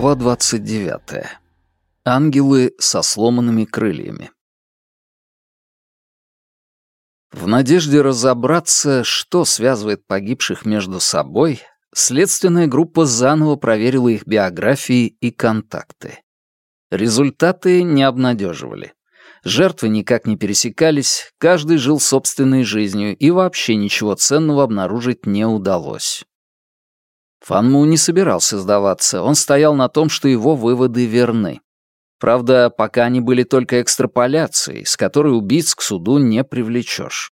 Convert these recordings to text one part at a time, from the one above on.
Глава 29. Ангелы со сломанными крыльями. В надежде разобраться, что связывает погибших между собой, следственная группа заново проверила их биографии и контакты. Результаты не обнадеживали. Жертвы никак не пересекались, каждый жил собственной жизнью, и вообще ничего ценного обнаружить не удалось. Фанму не собирался сдаваться, он стоял на том, что его выводы верны. Правда, пока они были только экстраполяцией, с которой убийц к суду не привлечешь.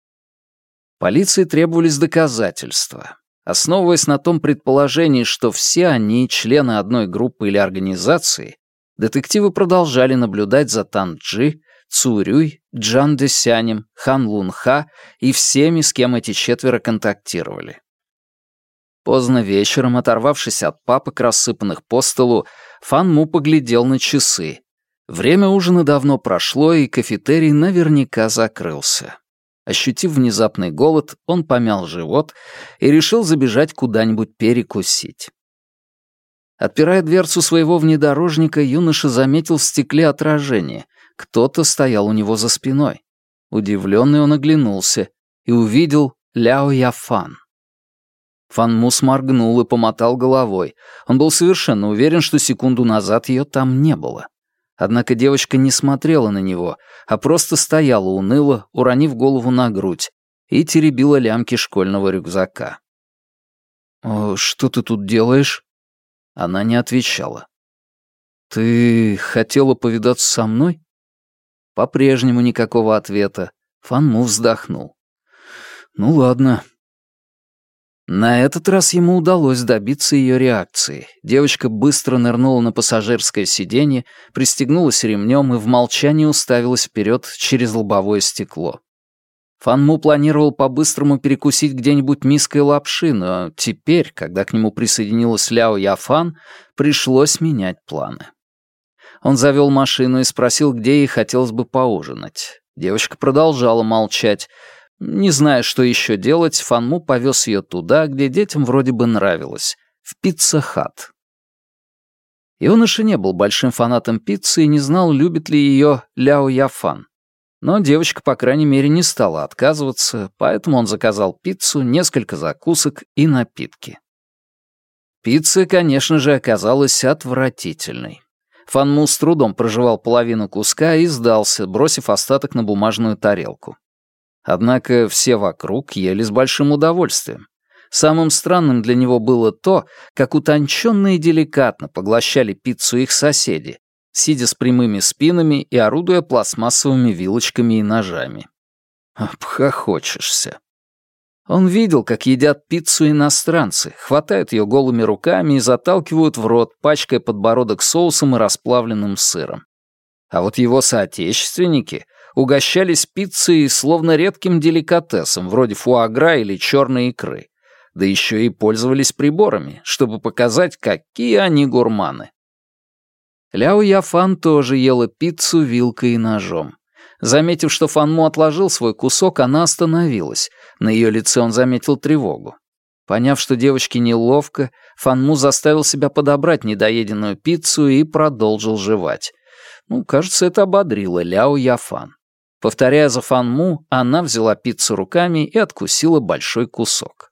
Полиции требовались доказательства. Основываясь на том предположении, что все они члены одной группы или организации, детективы продолжали наблюдать за Танджи, Цурюй, Джан Десянем, Хан Лунха и всеми, с кем эти четверо контактировали. Поздно вечером, оторвавшись от папок, рассыпанных по столу, Фан Му поглядел на часы. Время ужина давно прошло, и кафетерий наверняка закрылся. Ощутив внезапный голод, он помял живот и решил забежать куда-нибудь перекусить. Отпирая дверцу своего внедорожника, юноша заметил в стекле отражение. Кто-то стоял у него за спиной. Удивленный он оглянулся и увидел Ляо Яфан. Фан моргнул и помотал головой. Он был совершенно уверен, что секунду назад ее там не было. Однако девочка не смотрела на него, а просто стояла уныло, уронив голову на грудь, и теребила лямки школьного рюкзака. «Что ты тут делаешь?» Она не отвечала. «Ты хотела повидаться со мной?» По-прежнему никакого ответа. Фанму вздохнул. «Ну ладно, на этот раз ему удалось добиться ее реакции. Девочка быстро нырнула на пассажирское сиденье, пристегнулась ремнем и в молчании уставилась вперед через лобовое стекло. Фанму планировал по-быстрому перекусить где-нибудь миской лапши, но теперь, когда к нему присоединилась Ляо Яфан, пришлось менять планы. Он завел машину и спросил, где ей хотелось бы поужинать. Девочка продолжала молчать, не зная, что еще делать, Фанму повез ее туда, где детям вроде бы нравилось, в Pizza Hut. Юноша не был большим фанатом пиццы и не знал, любит ли ее Ляо Яфан. Но девочка, по крайней мере, не стала отказываться, поэтому он заказал пиццу, несколько закусок и напитки. Пицца, конечно же, оказалась отвратительной. Фанму с трудом проживал половину куска и сдался, бросив остаток на бумажную тарелку. Однако все вокруг ели с большим удовольствием. Самым странным для него было то, как утонченно и деликатно поглощали пиццу их соседи, сидя с прямыми спинами и орудуя пластмассовыми вилочками и ножами. Обхохочешься. Он видел, как едят пиццу иностранцы, хватают ее голыми руками и заталкивают в рот, пачкая подбородок соусом и расплавленным сыром. А вот его соотечественники угощались пиццей словно редким деликатесом, вроде фуагра или черной икры. Да еще и пользовались приборами, чтобы показать, какие они гурманы. Ляо Яфан тоже ела пиццу вилкой и ножом. Заметив, что Фанму отложил свой кусок, она остановилась. На ее лице он заметил тревогу. Поняв, что девочке неловко, Фанму заставил себя подобрать недоеденную пиццу и продолжил жевать. Ну, кажется, это ободрило Ляо Яфан. Повторяя за Фанму, она взяла пиццу руками и откусила большой кусок.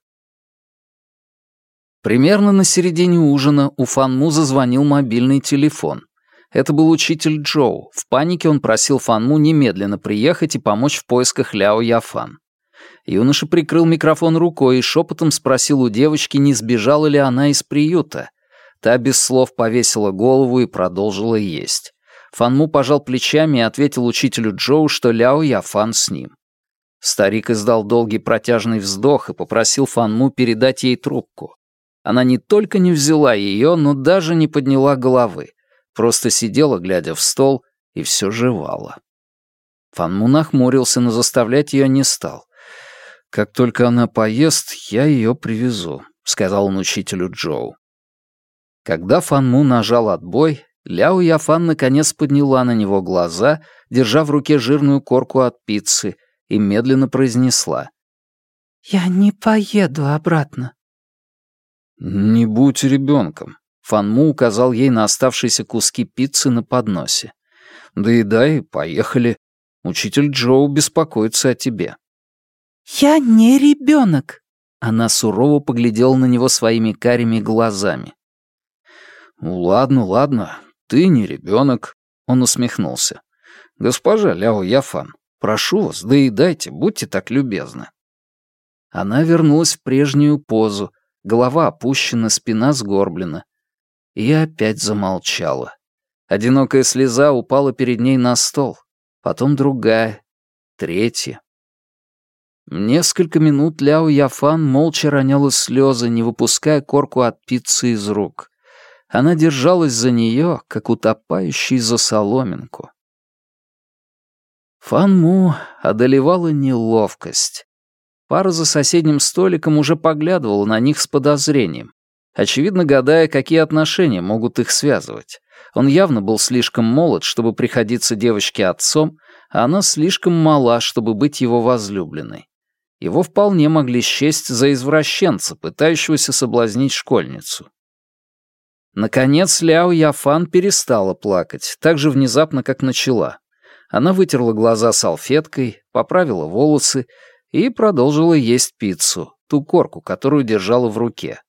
Примерно на середине ужина у Фанму зазвонил мобильный телефон. Это был учитель Джоу. В панике он просил Фанму немедленно приехать и помочь в поисках Ляо Яфан. Юноша прикрыл микрофон рукой и шепотом спросил у девочки, не сбежала ли она из приюта. Та без слов повесила голову и продолжила есть. Фанму пожал плечами и ответил учителю Джоу, что Ляо Яфан с ним. Старик издал долгий протяжный вздох и попросил Фанму передать ей трубку. Она не только не взяла ее, но даже не подняла головы, просто сидела, глядя в стол, и все жевала. Фанму нахмурился, но заставлять ее не стал. «Как только она поест, я ее привезу», — сказал он учителю Джоу. Когда Фанму нажал отбой, Ляо Яфан наконец подняла на него глаза, держа в руке жирную корку от пиццы, и медленно произнесла. «Я не поеду обратно». «Не будь ребенком. Фанму указал ей на оставшиеся куски пиццы на подносе. «Доедай, поехали. Учитель Джоу беспокоится о тебе». «Я не ребенок», она сурово поглядела на него своими карими глазами. «Ну ладно, ладно, ты не ребенок», — он усмехнулся. «Госпожа Ляо Яфан, прошу вас, доедайте, будьте так любезны». Она вернулась в прежнюю позу, голова опущена, спина сгорблена. И опять замолчала. Одинокая слеза упала перед ней на стол, потом другая, третья. Несколько минут Ляо Яфан молча роняла слезы, не выпуская корку от пиццы из рук. Она держалась за нее, как утопающий за соломинку. Фан Му одолевала неловкость. Пара за соседним столиком уже поглядывала на них с подозрением, очевидно гадая, какие отношения могут их связывать. Он явно был слишком молод, чтобы приходиться девочке отцом, а она слишком мала, чтобы быть его возлюбленной его вполне могли счесть за извращенца, пытающегося соблазнить школьницу. Наконец Ляо Яфан перестала плакать, так же внезапно, как начала. Она вытерла глаза салфеткой, поправила волосы и продолжила есть пиццу, ту корку, которую держала в руке.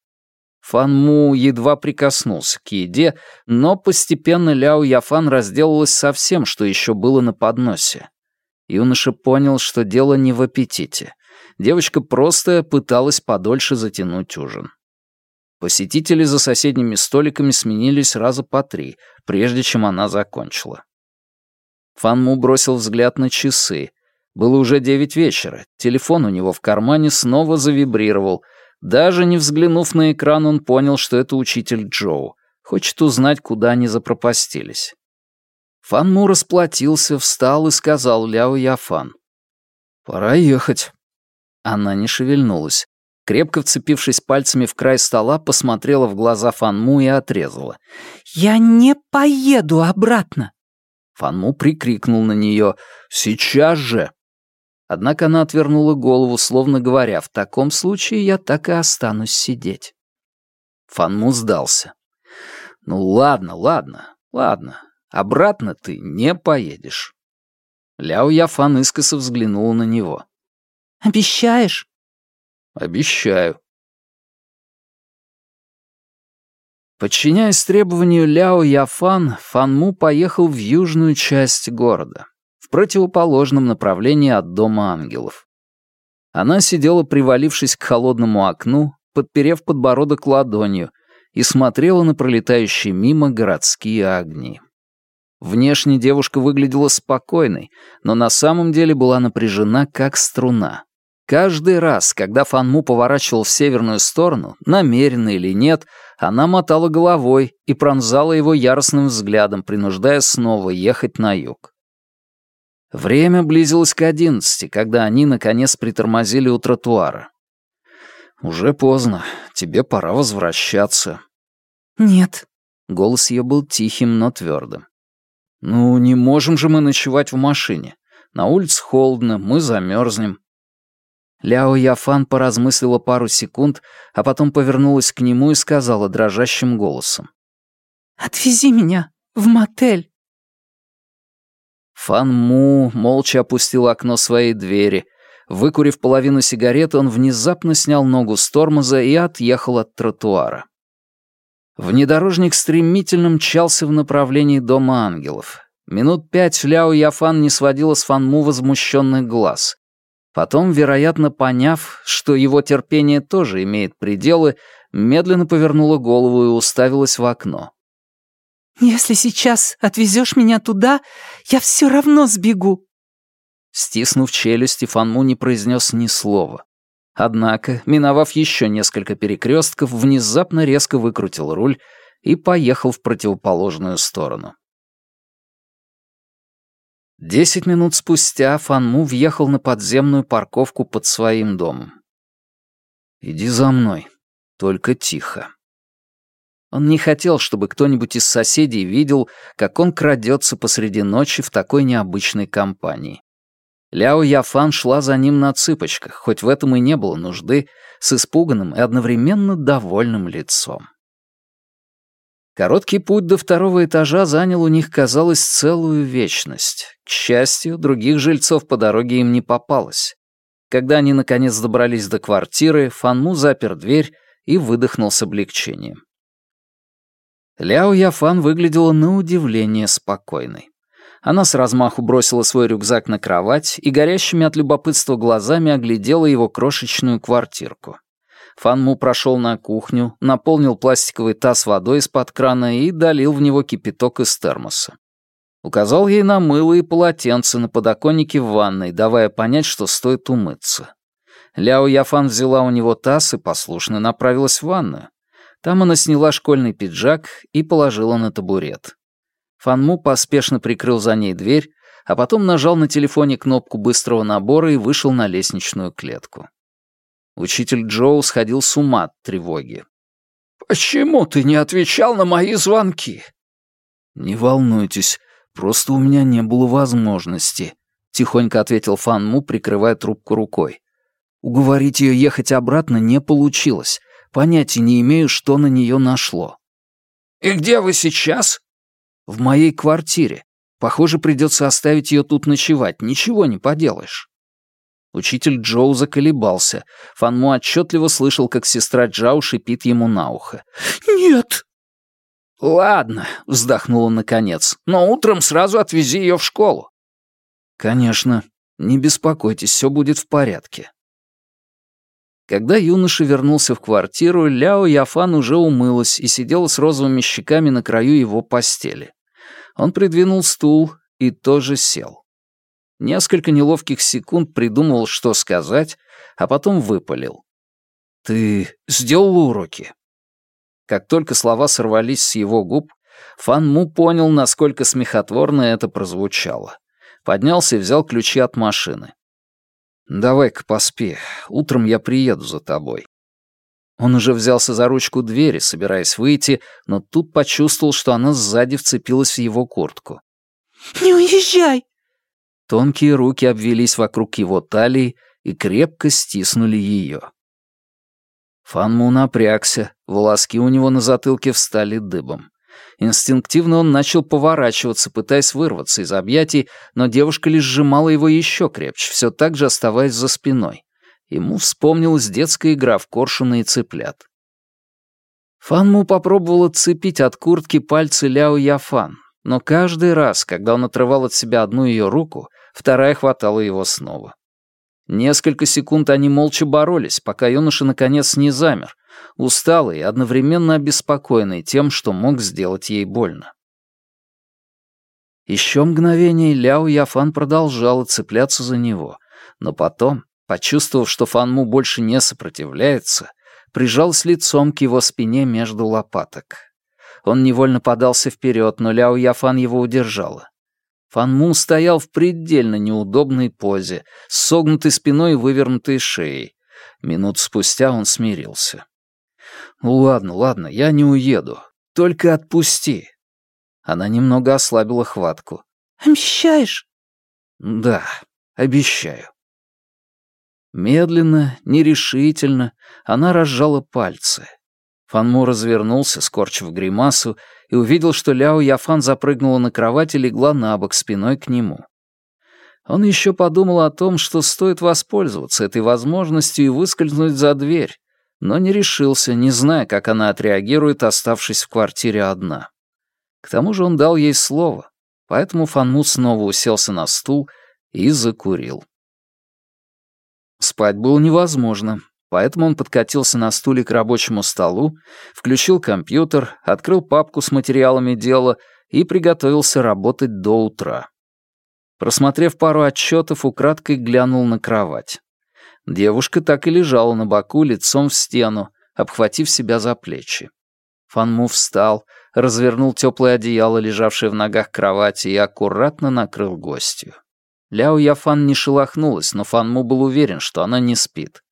Фан Му едва прикоснулся к еде, но постепенно Ляо Яфан разделалась со всем, что еще было на подносе. Юноша понял, что дело не в аппетите девочка просто пыталась подольше затянуть ужин. Посетители за соседними столиками сменились раза по три, прежде чем она закончила. Фанму бросил взгляд на часы. Было уже девять вечера. Телефон у него в кармане снова завибрировал. Даже не взглянув на экран, он понял, что это учитель Джоу. Хочет узнать, куда они запропастились. Фанму расплатился, встал и сказал Ляо Яфан. «Пора ехать. Она не шевельнулась. Крепко вцепившись пальцами в край стола, посмотрела в глаза Фанму и отрезала. «Я не поеду обратно!» Фанму прикрикнул на нее. «Сейчас же!» Однако она отвернула голову, словно говоря, «В таком случае я так и останусь сидеть». Фанму сдался. «Ну ладно, ладно, ладно. Обратно ты не поедешь». Ляо Яфан искоса взглянула на него. Обещаешь?» «Обещаю». Подчиняясь требованию Ляо Яфан, Фанму поехал в южную часть города, в противоположном направлении от Дома ангелов. Она сидела, привалившись к холодному окну, подперев подбородок ладонью, и смотрела на пролетающие мимо городские огни. Внешне девушка выглядела спокойной, но на самом деле была напряжена, как струна. Каждый раз, когда Фанму поворачивал в северную сторону, намеренно или нет, она мотала головой и пронзала его яростным взглядом, принуждая снова ехать на юг. Время близилось к одиннадцати, когда они, наконец, притормозили у тротуара. «Уже поздно. Тебе пора возвращаться». «Нет». Голос ее был тихим, но твердым. «Ну, не можем же мы ночевать в машине. На улице холодно, мы замерзнем. Ляо Яфан поразмыслила пару секунд, а потом повернулась к нему и сказала дрожащим голосом. «Отвези меня в мотель». Фан Му молча опустил окно своей двери. Выкурив половину сигареты, он внезапно снял ногу с тормоза и отъехал от тротуара. Внедорожник стремительно мчался в направлении Дома ангелов. Минут пять Ляо Яфан не сводила с Фан Му возмущенных глаз. Потом, вероятно, поняв, что его терпение тоже имеет пределы, медленно повернула голову и уставилась в окно. «Если сейчас отвезешь меня туда, я все равно сбегу». Стиснув челюсть, Фанму не произнес ни слова. Однако, миновав еще несколько перекрестков, внезапно резко выкрутил руль и поехал в противоположную сторону. Десять минут спустя Фанму въехал на подземную парковку под своим домом. «Иди за мной, только тихо». Он не хотел, чтобы кто-нибудь из соседей видел, как он крадется посреди ночи в такой необычной компании. Ляо Яфан шла за ним на цыпочках, хоть в этом и не было нужды, с испуганным и одновременно довольным лицом. Короткий путь до второго этажа занял у них, казалось, целую вечность. К счастью, других жильцов по дороге им не попалось. Когда они наконец добрались до квартиры, Фанму запер дверь и выдохнул с облегчением. Ляо Яфан выглядела на удивление спокойной. Она с размаху бросила свой рюкзак на кровать и горящими от любопытства глазами оглядела его крошечную квартирку. Фанму прошел на кухню, наполнил пластиковый таз водой из-под крана и долил в него кипяток из термоса. Указал ей на мыло и полотенце на подоконнике в ванной, давая понять, что стоит умыться. Ляо Яфан взяла у него таз и послушно направилась в ванную. Там она сняла школьный пиджак и положила на табурет. Фанму поспешно прикрыл за ней дверь, а потом нажал на телефоне кнопку быстрого набора и вышел на лестничную клетку. Учитель Джоу сходил с ума от тревоги. «Почему ты не отвечал на мои звонки?» «Не волнуйтесь, просто у меня не было возможности», — тихонько ответил Фан Му, прикрывая трубку рукой. Уговорить ее ехать обратно не получилось. Понятия не имею, что на нее нашло. «И где вы сейчас?» «В моей квартире. Похоже, придется оставить ее тут ночевать. Ничего не поделаешь». Учитель Джоу заколебался. Фанму отчетливо слышал, как сестра Джао шипит ему на ухо. «Нет!» «Ладно», — вздохнул он наконец, «но утром сразу отвези ее в школу». «Конечно. Не беспокойтесь, все будет в порядке». Когда юноша вернулся в квартиру, Ляо Яфан уже умылась и сидела с розовыми щеками на краю его постели. Он придвинул стул и тоже сел. Несколько неловких секунд придумал, что сказать, а потом выпалил. «Ты сделал уроки?» Как только слова сорвались с его губ, Фан Му понял, насколько смехотворно это прозвучало. Поднялся и взял ключи от машины. «Давай-ка поспи. Утром я приеду за тобой». Он уже взялся за ручку двери, собираясь выйти, но тут почувствовал, что она сзади вцепилась в его куртку. «Не уезжай!» Тонкие руки обвелись вокруг его талии и крепко стиснули ее. Фанму напрягся, волоски у него на затылке встали дыбом. Инстинктивно он начал поворачиваться, пытаясь вырваться из объятий, но девушка лишь сжимала его еще крепче, все так же оставаясь за спиной. Ему вспомнилась детская игра в коршуна и цыплят. Фанму попробовал отцепить от куртки пальцы Ляо Яфан, но каждый раз, когда он отрывал от себя одну ее руку, вторая хватала его снова. Несколько секунд они молча боролись, пока юноша наконец не замер, усталый и одновременно обеспокоенный тем, что мог сделать ей больно. Еще мгновение Ляо Яфан продолжала цепляться за него, но потом, почувствовав, что Фанму больше не сопротивляется, прижалась лицом к его спине между лопаток. Он невольно подался вперед, но Ляо Яфан его удержала. Фанму стоял в предельно неудобной позе, с согнутой спиной и вывернутой шеей. Минут спустя он смирился. «Ну ладно, ладно, я не уеду. Только отпусти». Она немного ослабила хватку. «Обещаешь?» «Да, обещаю». Медленно, нерешительно она разжала пальцы. Фанму развернулся, скорчив гримасу, и увидел, что Ляо Яфан запрыгнула на кровать и легла на бок спиной к нему. Он еще подумал о том, что стоит воспользоваться этой возможностью и выскользнуть за дверь, но не решился, не зная, как она отреагирует, оставшись в квартире одна. К тому же он дал ей слово, поэтому Фанму снова уселся на стул и закурил. Спать было невозможно, поэтому он подкатился на стуле к рабочему столу, включил компьютер, открыл папку с материалами дела и приготовился работать до утра. Просмотрев пару отчетов, украдкой глянул на кровать. Девушка так и лежала на боку лицом в стену, обхватив себя за плечи. Фанму встал, развернул теплое одеяло, лежавшее в ногах кровати, и аккуратно накрыл гостью. Ляо Яфан не шелохнулась, но Фанму был уверен, что она не спит.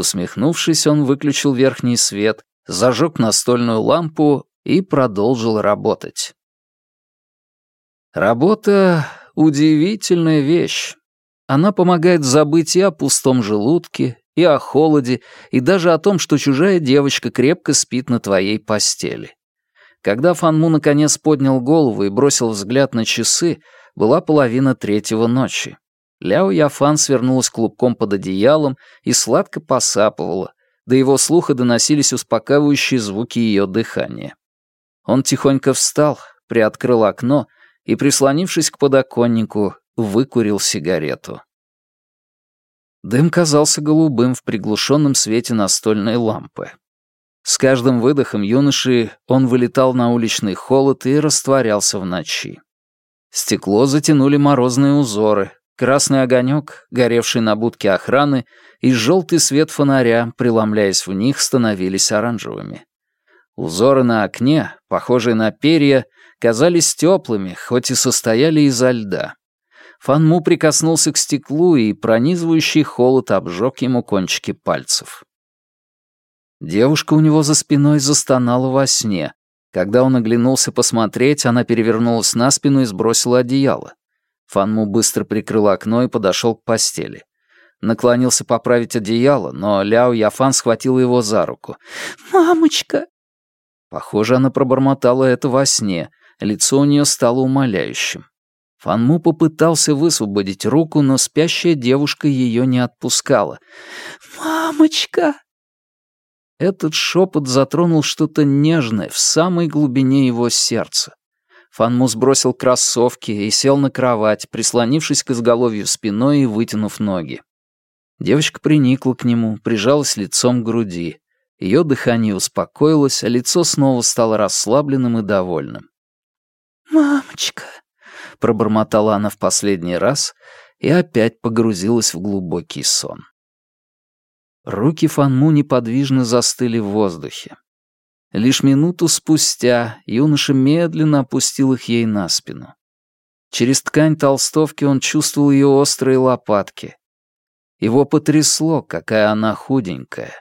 Усмехнувшись, он выключил верхний свет, зажег настольную лампу и продолжил работать. Работа — удивительная вещь. Она помогает забыть и о пустом желудке, и о холоде, и даже о том, что чужая девочка крепко спит на твоей постели. Когда Фанму наконец поднял голову и бросил взгляд на часы, была половина третьего ночи. Ляо Яфан свернулась клубком под одеялом и сладко посапывала, до его слуха доносились успокаивающие звуки ее дыхания. Он тихонько встал, приоткрыл окно и, прислонившись к подоконнику, выкурил сигарету. Дым казался голубым в приглушенном свете настольной лампы. С каждым выдохом юноши он вылетал на уличный холод и растворялся в ночи. Стекло затянули морозные узоры, красный огонек, горевший на будке охраны, и желтый свет фонаря, преломляясь в них, становились оранжевыми. Узоры на окне, похожие на перья, казались теплыми, хоть и состояли изо льда. Фанму прикоснулся к стеклу, и пронизывающий холод обжег ему кончики пальцев. Девушка у него за спиной застонала во сне. Когда он оглянулся посмотреть, она перевернулась на спину и сбросила одеяло. Фанму быстро прикрыл окно и подошел к постели. Наклонился поправить одеяло, но Ляо Яфан схватила его за руку. «Мамочка!» Похоже, она пробормотала это во сне. Лицо у нее стало умоляющим. Фанму попытался высвободить руку, но спящая девушка ее не отпускала. «Мамочка!» Этот шепот затронул что-то нежное в самой глубине его сердца. Фанму сбросил кроссовки и сел на кровать, прислонившись к изголовью спиной и вытянув ноги. Девочка приникла к нему, прижалась лицом к груди. Ее дыхание успокоилось, а лицо снова стало расслабленным и довольным. «Мамочка», — пробормотала она в последний раз и опять погрузилась в глубокий сон. Руки Фанму неподвижно застыли в воздухе. Лишь минуту спустя юноша медленно опустил их ей на спину. Через ткань толстовки он чувствовал ее острые лопатки. Его потрясло, какая она худенькая,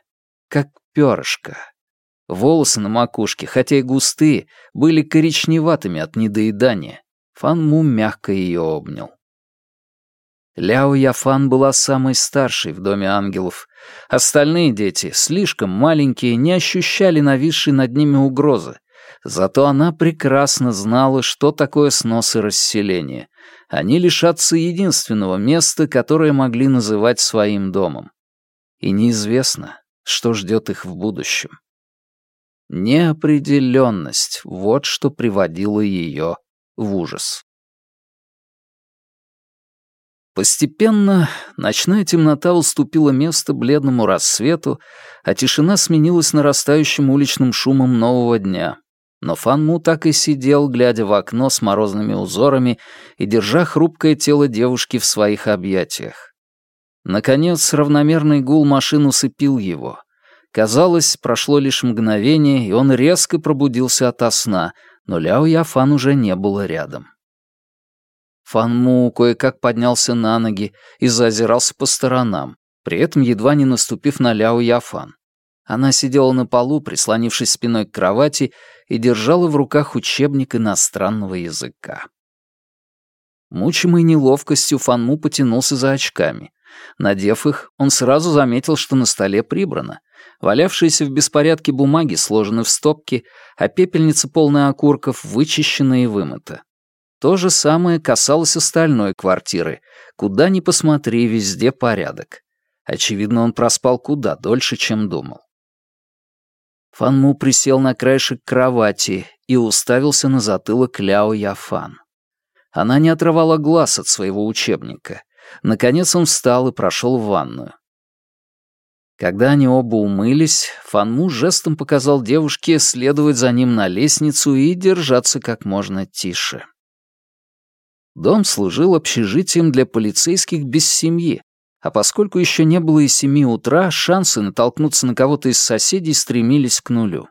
как перышко. Волосы на макушке, хотя и густые, были коричневатыми от недоедания. Фан Му мягко ее обнял. Ляо Яфан была самой старшей в Доме ангелов. Остальные дети, слишком маленькие, не ощущали нависшей над ними угрозы. Зато она прекрасно знала, что такое снос и расселение. Они лишатся единственного места, которое могли называть своим домом. И неизвестно, что ждет их в будущем. Неопределенность — вот что приводило ее в ужас. Постепенно ночная темнота уступила место бледному рассвету, а тишина сменилась нарастающим уличным шумом нового дня. Но Фанму так и сидел, глядя в окно с морозными узорами и держа хрупкое тело девушки в своих объятиях. Наконец, равномерный гул машин усыпил его. Казалось, прошло лишь мгновение, и он резко пробудился ото сна, но Ляо Яфан уже не было рядом. Фанму кое-как поднялся на ноги и зазирался по сторонам, при этом едва не наступив на Ляо Яфан. Она сидела на полу, прислонившись спиной к кровати, и держала в руках учебник иностранного языка. Мучимый неловкостью, Фанму потянулся за очками. Надев их, он сразу заметил, что на столе прибрано. Валявшиеся в беспорядке бумаги сложены в стопки, а пепельница, полная окурков, вычищена и вымыта. То же самое касалось остальной квартиры. Куда ни посмотри, везде порядок. Очевидно, он проспал куда дольше, чем думал. Фанму присел на краешек кровати и уставился на затылок Ляо Яфан. Она не отрывала глаз от своего учебника. Наконец он встал и прошел в ванную. Когда они оба умылись, Фанму жестом показал девушке следовать за ним на лестницу и держаться как можно тише. Дом служил общежитием для полицейских без семьи, а поскольку еще не было и семи утра, шансы натолкнуться на кого-то из соседей стремились к нулю.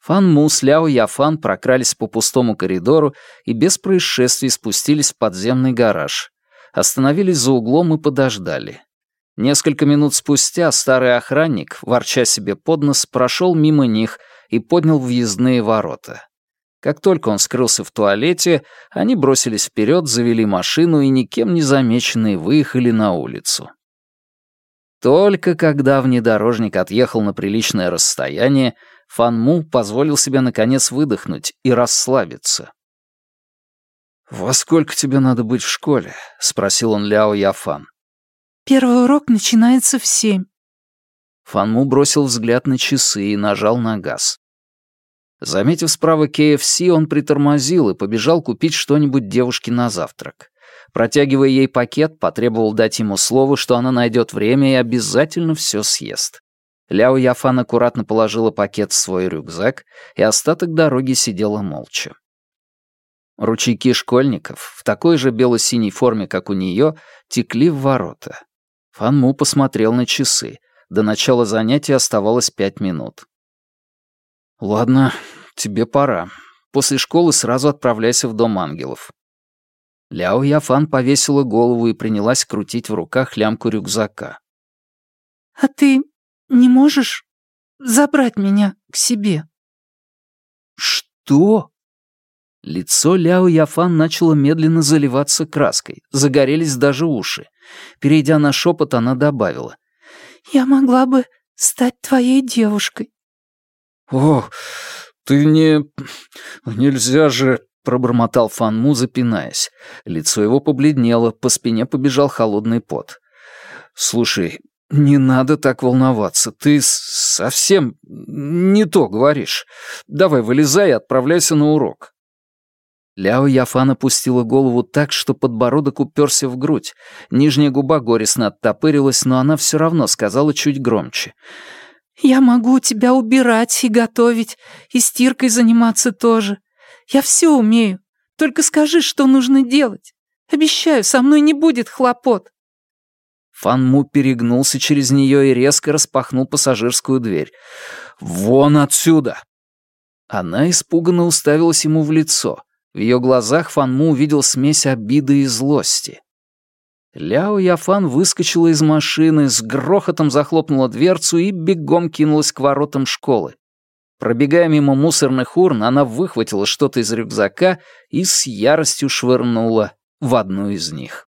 Фан Му с Ляо Яфан прокрались по пустому коридору и без происшествий спустились в подземный гараж. Остановились за углом и подождали. Несколько минут спустя старый охранник, ворча себе под нос, прошел мимо них и поднял въездные ворота. Как только он скрылся в туалете, они бросились вперед, завели машину и никем не замеченные выехали на улицу. Только когда внедорожник отъехал на приличное расстояние, Фан Му позволил себе наконец выдохнуть и расслабиться. «Во сколько тебе надо быть в школе?» — спросил он Ляо Яфан. «Первый урок начинается в семь». Фан Му бросил взгляд на часы и нажал на газ. Заметив справа KFC, он притормозил и побежал купить что-нибудь девушке на завтрак. Протягивая ей пакет, потребовал дать ему слово, что она найдет время и обязательно все съест. Ляо Яфан аккуратно положила пакет в свой рюкзак и остаток дороги сидела молча. Ручейки школьников, в такой же бело-синей форме, как у нее, текли в ворота. Фан Му посмотрел на часы. До начала занятия оставалось пять минут. «Ладно, тебе пора. После школы сразу отправляйся в Дом ангелов». Ляо Яфан повесила голову и принялась крутить в руках лямку рюкзака. «А ты не можешь забрать меня к себе?» «Что?» Лицо Ляо Яфан начало медленно заливаться краской, загорелись даже уши. Перейдя на шепот, она добавила. «Я могла бы стать твоей девушкой». «О, ты не... нельзя же...» — пробормотал Фанму, запинаясь. Лицо его побледнело, по спине побежал холодный пот. «Слушай, не надо так волноваться, ты совсем не то говоришь. Давай вылезай и отправляйся на урок». Ляо Яфан опустила голову так, что подбородок уперся в грудь. Нижняя губа горестно оттопырилась, но она все равно сказала чуть громче. «Я могу тебя убирать и готовить, и стиркой заниматься тоже. Я все умею. Только скажи, что нужно делать. Обещаю, со мной не будет хлопот». Фан Му перегнулся через нее и резко распахнул пассажирскую дверь. «Вон отсюда!» Она испуганно уставилась ему в лицо. В ее глазах Фанму увидел смесь обиды и злости. Ляо Яфан выскочила из машины, с грохотом захлопнула дверцу и бегом кинулась к воротам школы. Пробегая мимо мусорных урн, она выхватила что-то из рюкзака и с яростью швырнула в одну из них.